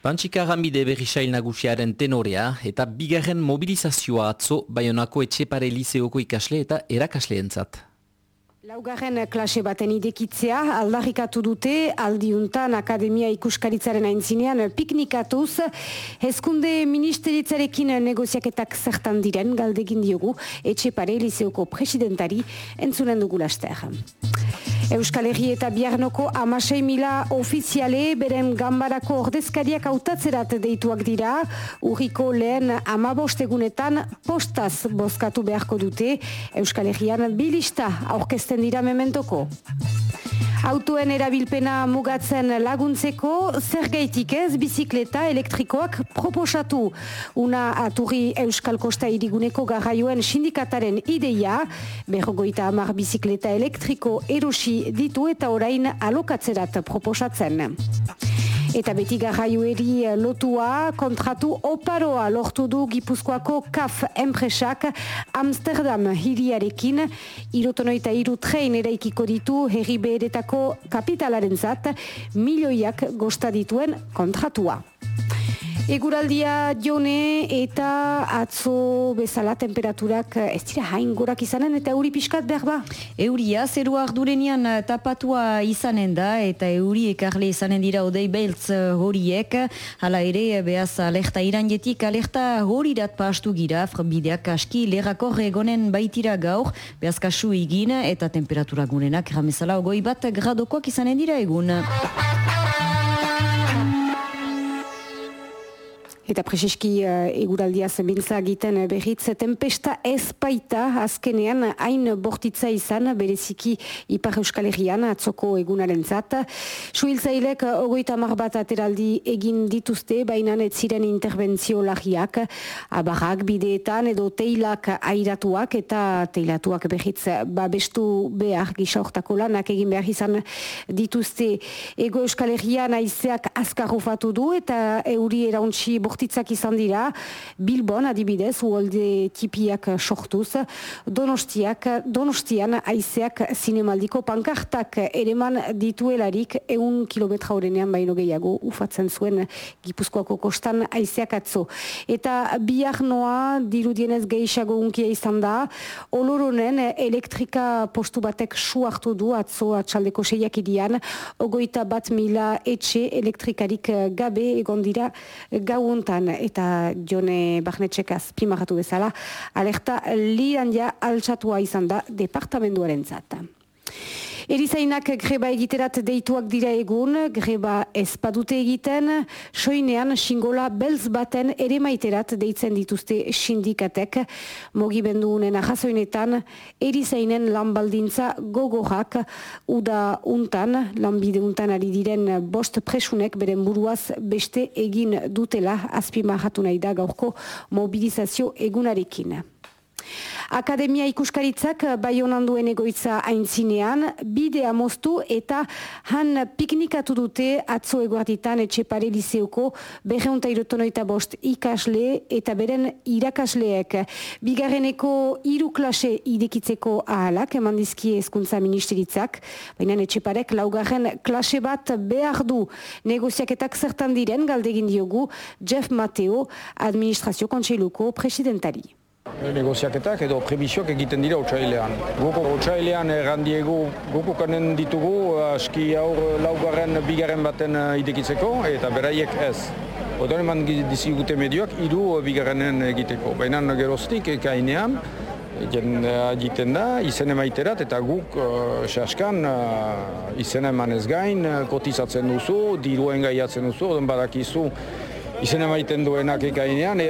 Pantxika Ramide berrisail nagusiaren tenorea eta bigarren mobilizazioa atzo Bayonako etxepare liseoko ikasle eta erakasle entzat. Laugarren klase baten idekitzea, aldarrikatu dute, aldiuntan Akademia Ikuskaritzaren aintzinean piknikatuz, hezkunde ministeritzarekin negoziaketak zertan diren galdegin diogu, etxepare liseoko presidentari entzunen dugu laster. Euskal Herri eta Biarnoko amasei mila ofiziale beren gambarako ordezkariak autatzerat deituak dira. Urriko lehen amabostegunetan postaz bozkatu beharko dute. Euskal Herrian bilista aurkezten dira mementoko. Autoen erabilpena mugatzen laguntzeko, zer gaitik ez bizikleta elektrikoak proposatu. Una aturri Euskal Kosta iriguneko garraioen sindikataren ideia, berrogoita amar bizikleta elektriko erosi ditu eta orain alokatzerat proposatzen. Eta beti garraioeri lotua kontratu oparoa lortu du Gipuzkoako KAF enpresak Amsterdam hiriarekin irotonoita iru trein eraikiko ditu herri beheretako kapitalaren zat milioiak gostadituen kontratua. Eguraldia jone eta atzo bezala temperaturak ez dira hain gorak izanen eta euri pixkat behar ba? Euria, zeru ardurenian tapatua izanen da eta euri ekarle izanen dira odei beltz horiek. Hala ere, behaz alerta iranjetik, alerta horirat pastu gira, bideak aski lerako regonen baitira gaur, behaz kasu igin eta temperatura gunenak ramezala ogoi bat gradokoak izanen dira egun. Eta prezeski uh, eguraldia zenbintza egiten uh, berriz, tempesta ez baita azkenean hain bortitza izan bereziki Ipar Euskal Herrian atzoko egunaren zat. Suhiltzailek uh, ogoita mar bat ateraldi egin dituzte, baina ez ziren interbentzio lagiak, abarrak bideetan edo teilak airatuak eta teilatuak berriz babestu behar gisa lanak egin behar izan dituzte ego Euskal Herrian aizeak azkarrofatu du eta euri erauntzi bortitza bortitzak izan dira, Bilbon adibidez, uolde tipiak sortuz, donostiak, donostian aizeak zinemaldiko pankartak ereman dituelarik eun kilometra horrenean baino gehiago ufatzen zuen Gipuzkoako kostan aizeak atzo. Eta biak noa dirudienez gehiago unkia izan da, oloronen elektrika postu batek su hartu du atzo atxaldeko seiak idian, ogoita bat mila etxe elektrikarik gabe egon dira gaunt eta jone barnetxek azpimarratu bezala, alerta liran ja altsatua izan da departamenduaren zata. Erizainak greba egiterat deituak dira egun, greba ezpadute egiten, soinean xingola belz baten ere maiterat deitzen dituzte sindikatek. Mogi bendu unen ahazoinetan, erizainen lanbaldintza gogorak uda untan, lanbide untan ari diren bost presunek beren buruaz beste egin dutela azpimahatu nahi da gaurko mobilizazio egunarekin. Akademia ikuskaritzak bai honan duen egoitza aintzinean, bidea moztu eta han piknikatu dute atzo eguarditan etxepare liseoko berreunta irotonoita bost ikasle eta beren irakasleek. Bigarreneko iru klase idekitzeko ahalak, eman dizki eskuntza ministeritzak, baina etxeparek laugarren klase bat behar du negoziaketak zertan diren galdegin diogu Jeff Mateo, administrazio kontseiluko presidentari. Negoziaketak edo prebisioak egiten dira otxailean. Goko otxailean errandiegu goko kanen ditugu aski aur laugarren bigarren baten eh, idekitzeko eta beraiek ez. Odan eman dizigute medioak idu bigarrenen egiteko. Baina geroztik ekainean jen egiten da izen emaiterat eta guk uh, saskan uh, izen emanez gain kotizatzen duzu, diruen gaiatzen duzu, odan badakizu izen emaiten duenak ekainean, e,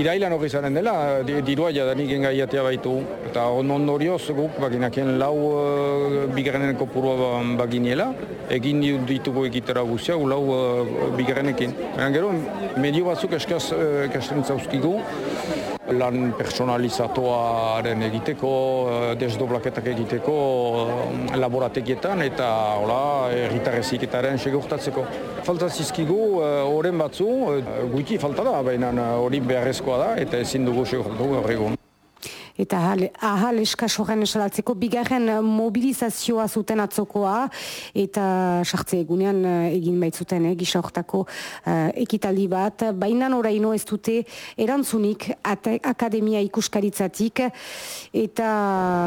irailan hori zaren dela, dirua jadanik engaiatea baitu. Eta on ondorioz guk baginakien lau uh, bigarrenen kopurua baginiela, egin ditugu egitera guzia, lau uh, bigarrenekin. gero, medio batzuk eskaz uh, ekasten zauzkigu, lan personalizatuaren egiteko, eh, desdoblaketak egiteko eh, laborategietan eta hola erritarreziketaren segurtatzeko. Falta zizkigu horren eh, batzu, guiki falta da, baina hori beharrezkoa da eta ezin dugu segurtatu gaur egun. Eta ahal, ahal eskasoren esalatzeko bigarren mobilizazioa zuten atzokoa eta sartze egunean eh, egin baitzuten eh, gisa hortako uh, ekitaldi bat. Baina oraino ez dute erantzunik akademia ikuskaritzatik eta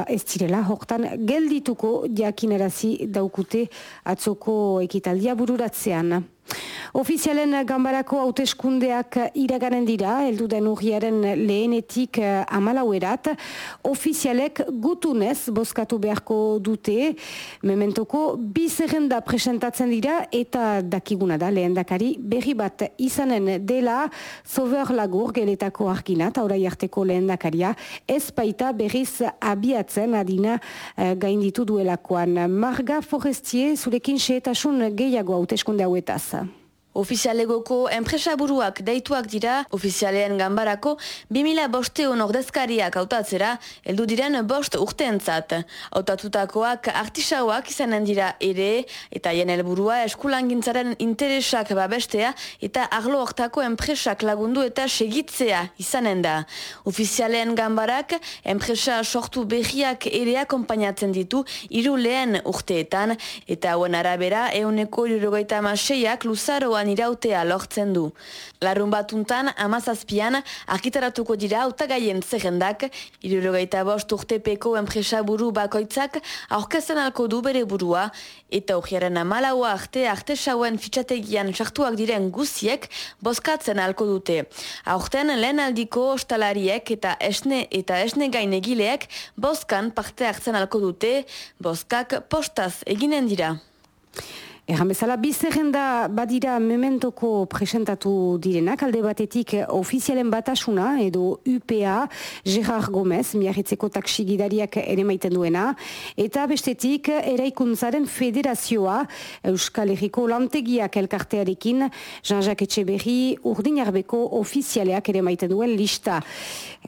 ez direla hortan geldituko jakinerazi daukute atzoko ekitaldia bururatzean. Ofizialen gambarako hauteskundeak iraganen dira, heldu den urriaren lehenetik eh, amalauerat. Ofizialek gutunez bozkatu beharko dute, mementoko bizerrenda presentatzen dira eta dakiguna da lehendakari berri bat izanen dela zover lagur geletako argina, orai arteko lehendakaria, ez baita berriz abiatzen adina uh, gainditu duelakoan. Marga Forestier, zurekin seetasun gehiago hauteskunde hauetaz. Ofizialegoko enpresaburuak deituak dira, ofizialean gambarako 2000 bosteun ordezkariak autatzera, heldu diren bost urteentzat. Autatutakoak artisauak izanen dira ere, eta jen helburua eskulangintzaren interesak babestea, eta arlo hortako enpresak lagundu eta segitzea izanen da. Ofizialean gambarak, enpresa sortu behiak ere akompainatzen ditu, iru lehen urteetan, eta hauen arabera, euneko irurogeita amaseiak luzaroan irautea lortzen du. Larun batuntan, amazazpian, arkitaratuko dira autagaien zerrendak, irurogeita bost urtepeko enpresa buru bakoitzak aurkezen alko du bere burua, eta ujiaren amalaua arte arte sauen fitxategian sartuak diren guziek bozkatzen alko dute. Aurten lehen aldiko ostalariek eta esne eta esne gainegileek bozkan parte hartzen alko dute, bozkak postaz eginen dira. Erran bezala, bizerrenda badira mementoko presentatu direnak, alde batetik ofizialen batasuna edo UPA, Gerard Gomez, miarritzeko taksigidariak ere maiten duena, eta bestetik eraikuntzaren federazioa Euskal Herriko lantegiak elkartearekin, Jean-Jacques Etxeberri, urdinarbeko ofizialeak ere maiten duen lista.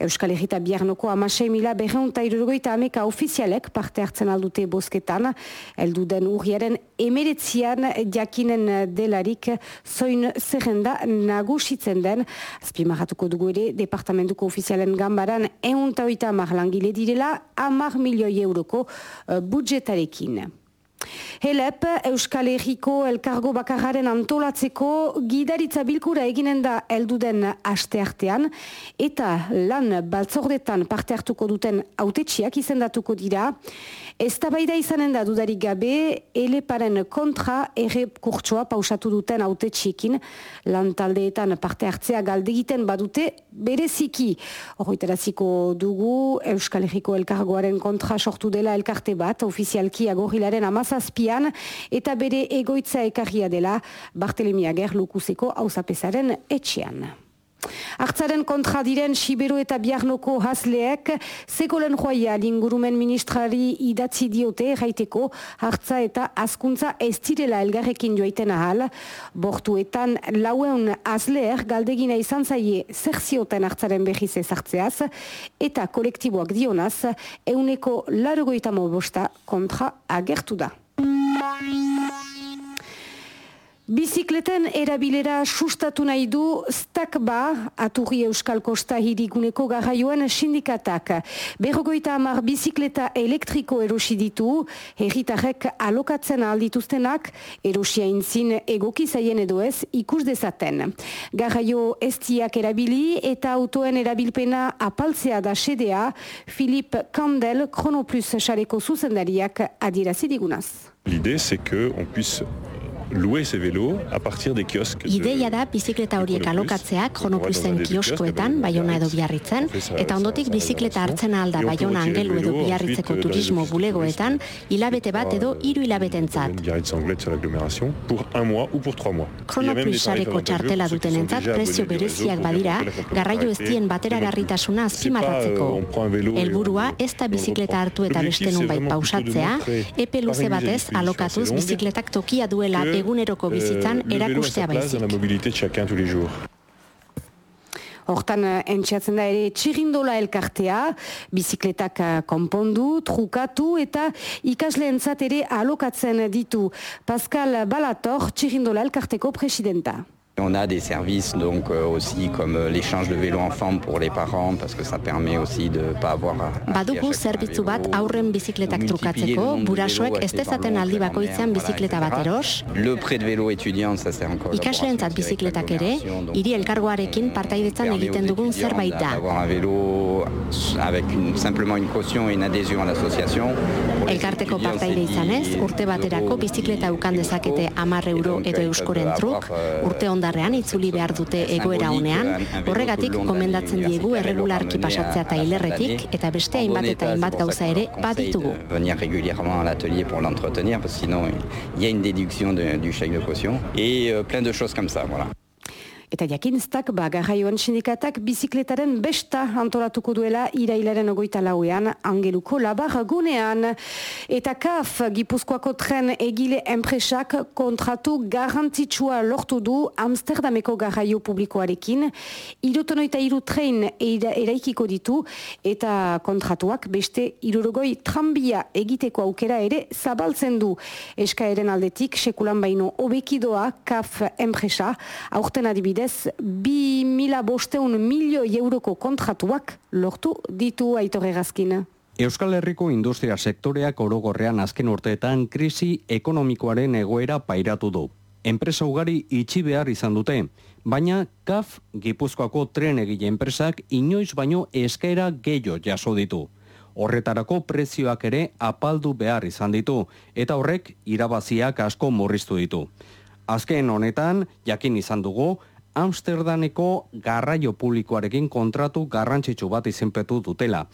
Euskal Herrita biarnoko amasei mila berreunta ameka ofizialek parte hartzen aldute bosketan, elduden urriaren emeretzia jakinen delarik zoin zerrenda nagusitzen den. Azpimarratuko dugu ere, departamentuko ofizialen gambaran eunta oita langile direla, amar milioi euroko uh, budjetarekin. Helep, Euskal Herriko elkargo bakarraren antolatzeko gidaritza bilkura eginen da elduden aste artean eta lan baltzordetan parte hartuko duten autetxiak izendatuko dira. Ez da izanen da dudarik gabe, eleparen kontra ere kurtsua pausatu duten haute txikin, lan taldeetan parte hartzea galdegiten badute bereziki. Horroiteraziko dugu, Euskal Herriko elkargoaren kontra sortu dela elkarte bat, ofizialki agorilaren amazazpian, eta bere egoitza ekarria dela Bartelemia Gerlukuzeko hausapesaren etxean. Artzaren kontra diren Sibero eta Biarnoko hasleek sekolen joaia lingurumen ministrari idatzi diote erraiteko hartza eta askuntza ez direla elgarrekin joaiten ahal. Bortuetan lauen hasleer galdegina izan zaie zerzioten hartzaren behiz ezartzeaz eta kolektiboak dionaz euneko larogoita bosta kontra agertu da. Bizikleten erabilera sustatu nahi du Stakba, Aturri Euskal Kosta hiriguneko garraioan sindikatak. Berrogoita amar bizikleta elektriko erosi ditu, herritarrek alokatzen aldituztenak, erosia intzin egoki zaien edo ez ikus dezaten. Garraio estiak erabili eta autoen erabilpena apaltzea da sedea, Filip Kandel, Chronoplus xareko zuzendariak adirazidigunaz. L'idée, c'est qu'on puisse louer ces vélos a partir des kiosques. Ideia da bizikleta horiek alokatzea kronoplusen kioskoetan, baiona edo biarritzen, eta ondotik bizikleta hartzen alda baiona angelu edo biarritzeko turismo bulegoetan, hilabete bat edo hiru hilabeten zat. Kronoplusareko txartela duten entzat, prezio bereziak badira, garraio ez dien batera garritasuna azpimarratzeko. Euh, Elburua ez da bizikleta hartu eta beste nun bai pausatzea, epe luze batez alokatuz bizikletak tokia duela eguneroko bizitzan euh, erakustea baizik. Hortan euh, entxeatzen da ere txirindola elkartea, bizikletak euh, konpondu, trukatu eta ikasleentzat ere alokatzen ditu. Pascal Balator, txirindola elkarteko presidenta. On a des services donc euh, aussi comme euh, l'échange de vélos enfants pour les parents parce que ça permet aussi de pas avoir Badugu zerbitzu bat aurren bizikletak trukatzeko, burasoek ez dezaten aldi bakoitzean bizikleta bat eros. Le prêt de vélo étudiant, ça c'est encore Ikasleentzat bizikletak ere, hiri elkargoarekin partaidetzan egiten dugun zerbait da. Avoir un vélo avec une, simplement une caution et une adhésion à l'association. Elkarteko partaide izanez, urte baterako bizikleta ukan dezakete 10 euro edo euskoren truk, urte ondarrean itzuli behar dute egoera honean, horregatik komendatzen diegu erregularki pasatzea eta hilerretik, eta beste hainbat eta hainbat gauza ere baditugu. Venir régulièrement à l'atelier pour l'entretenir, parce que sinon il y a une déduction de, du chèque de caution, et euh, plein de choses comme ça, voilà. Eta jakinztak, ba, garraioan sindikatak bizikletaren besta antolatuko duela irailaren ogoita lauean angeluko labar gunean. Eta kaf, Gipuzkoako tren egile enpresak kontratu garantitxua lortu du Amsterdameko garraio publikoarekin. Irutonoita iru tren eraikiko ditu eta kontratuak beste irurogoi trambia egiteko aukera ere zabaltzen du. Eskaeren aldetik, sekulan baino obekidoa kaf enpresa, aurten adibide bi mila bosteun milio euroko kontratuak lortu ditu aitorre gazkin. Euskal Herriko industria sektoreak orogorrean azken urteetan krisi ekonomikoaren egoera pairatu du. Enpresa ugari itxi behar izan dute, baina KAF Gipuzkoako tren egile enpresak inoiz baino eskaera gehiago jaso ditu. Horretarako prezioak ere apaldu behar izan ditu, eta horrek irabaziak asko murriztu ditu. Azken honetan, jakin izan dugu, Amsterdameko garraio publikoarekin kontratu garrantzitsu bat izenpetu dutela.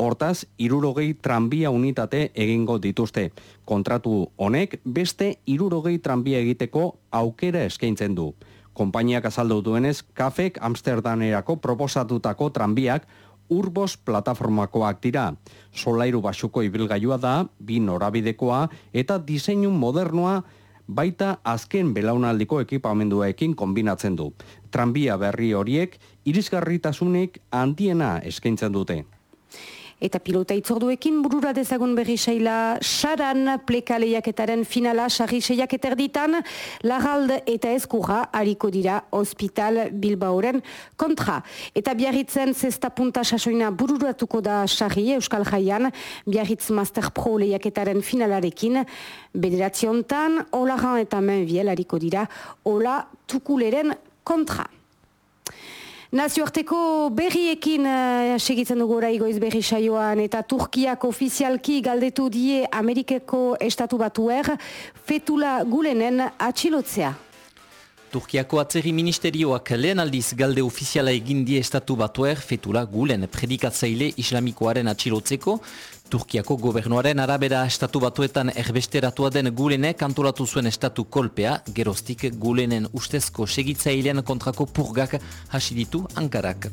Hortaz, irurogei tranbia unitate egingo dituzte. Kontratu honek beste irurogei tranbia egiteko aukera eskaintzen du. Konpainiak azaldu duenez, kafek Amsterdamerako proposatutako tranbiak urbos plataformakoak dira. Solairu basuko ibilgailua da, bi norabidekoa eta diseinu modernoa baita azken belaunaldiko ekipamenduekin kombinatzen du. Tranbia berri horiek irisgarritasunik handiena eskaintzen dute. Eta pilota itzorduekin burura dezagun berri saila saran pleka lehiaketaren finala sarri seiaketer ditan lagald eta eskurra hariko dira hospital Bilbaoren kontra. Eta biarritzen zesta punta sasoina bururatuko da sarri Euskal Jaian biarritz Master Pro lehiaketaren finalarekin bederatziontan olaran eta menviel hariko dira ola tukuleren kontra. Nazioarteko berriekin uh, segitzen dugu oraigoiz berri saioan eta Turkiak ofizialki galdetu die Amerikeko estatu batuer fetula gulenen atxilotzea. Turkiako atzeri ministerioak lehen aldiz galde ofiziala egin die estatu batuer fetula gulen predikatzaile islamikoaren atxilotzeko, Turkiako gobernuaren arabera estatu batuetan erbesteratua den gulenek antolatu zuen estatu kolpea, geroztik gulenen ustezko segitzailean kontrako purgak hasi ditu Ankarak.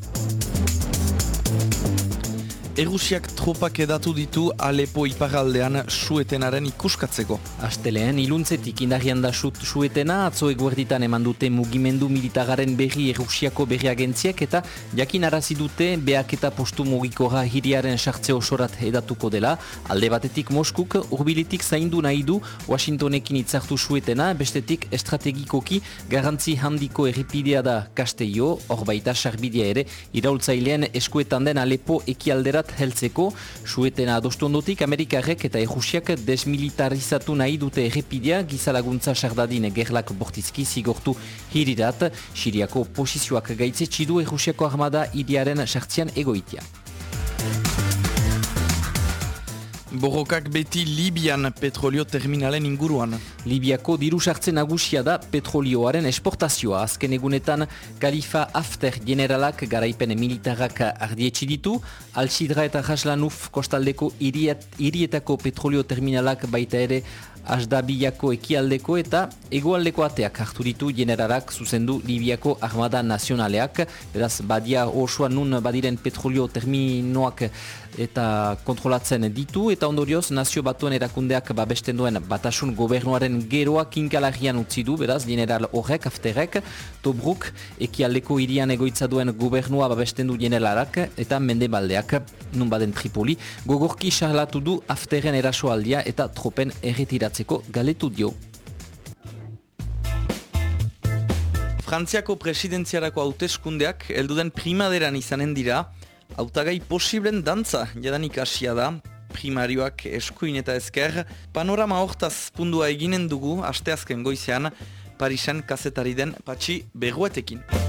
Erusiak tropak edatu ditu Alepo iparaldean suetenaren ikuskatzeko. Asteleen, iluntzetik indarrian da suetena, atzo eguerditan eman dute mugimendu militagaren berri Erusiako berri agentziak eta jakin arazi dute beak eta postu mugikora hiriaren sartze osorat edatuko dela. Alde batetik Moskuk urbilitik zaindu nahi du Washingtonekin itzartu suetena, bestetik estrategikoki garantzi handiko erripidea da Kasteio, hor baita sarbidea ere, iraultzailean eskuetan den Alepo ekialdera Europarat heltzeko, suetena adostu ondotik Amerikarek eta Errusiak desmilitarizatu nahi dute errepidea gizalaguntza sardadin gerlak bortizki zigortu hirirat, Siriako posizioak gaitze txidu Errusiako armada iriaren sartzian egoitia. Borrokak beti Libian petrolio terminalen inguruan. Libiako diru sartzen nagusia da petrolioaren esportazioa. Azken egunetan Khalifa Hafter generalak garaipen militarak ardietsi ditu. Al-Sidra eta Haslanuf kostaldeko irietako petrolio terminalak baita ere Asdabiako ekialdeko eta egoaldeko ateak hartu ditu generalak zuzendu Libiako Armada Nazionaleak. Beraz, badia osoan nun badiren petrolio terminoak eta kontrolatzen ditu. Eta ondorioz nazio batuen erakundeak babesten duen batasun gobernuaren geroa kinkalagian utzi du, beraz, general horrek, afterek, Tobruk, ekialdeko irian egoitza duen gobernua babesten du generalak eta mendebaldeak, nun baden Tripoli, gogorki salatu du afteren erasoaldia eta tropen erretiratzeko galetu dio. Frantziako presidentziarako hauteskundeak elduden primaderan izanen dira, hautagai posiblen dantza jadanik asia da, primarioak eskuin eta ezker, panorama hortaz pundua eginen dugu, asteazken goizean, Parisen kazetari den patxi beguetekin.